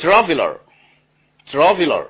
traveler. Traveler.